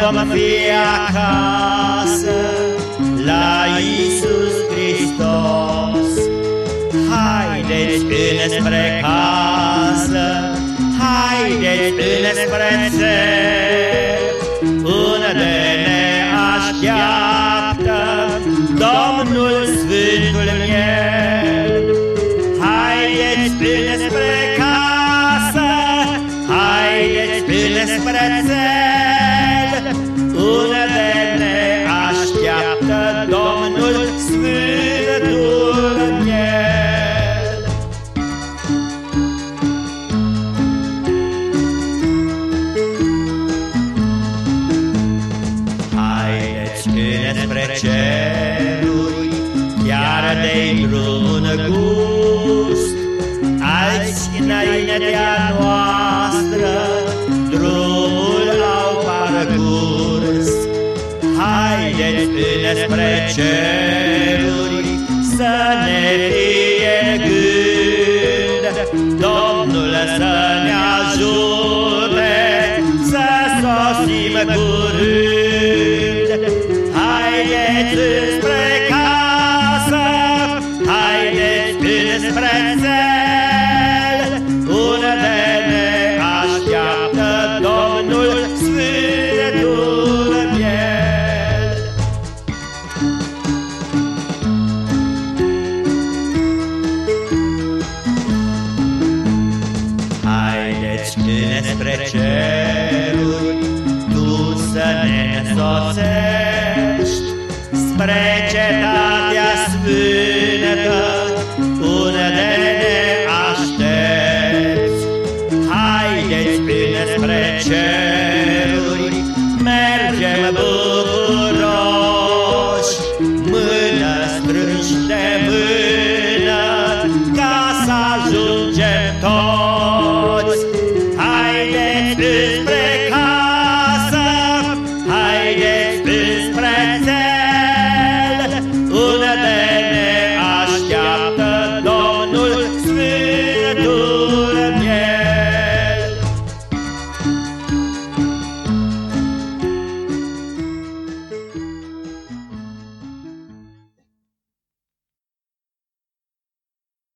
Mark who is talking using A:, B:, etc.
A: vom fi acasă la Iisus Hristos. Haideți înspre casă, haideți înspre cer, unde ne așteaptă Domnul Sfântul Miel. Haideți înspre casă, haideți înspre cer, unde ne așteaptă Domnul Sfântul Miel. Haideți înspre ceruri, chiar de un gust, alți înaintea noastră, Haideți înspre ceruri să ne fie gând, Domnul să ne ajute să sosim curând. Haideți înspre casă, haideți înspre țel, Haideți înspre ceruri, tu să ne însoțești. Spre cetatea sfântă,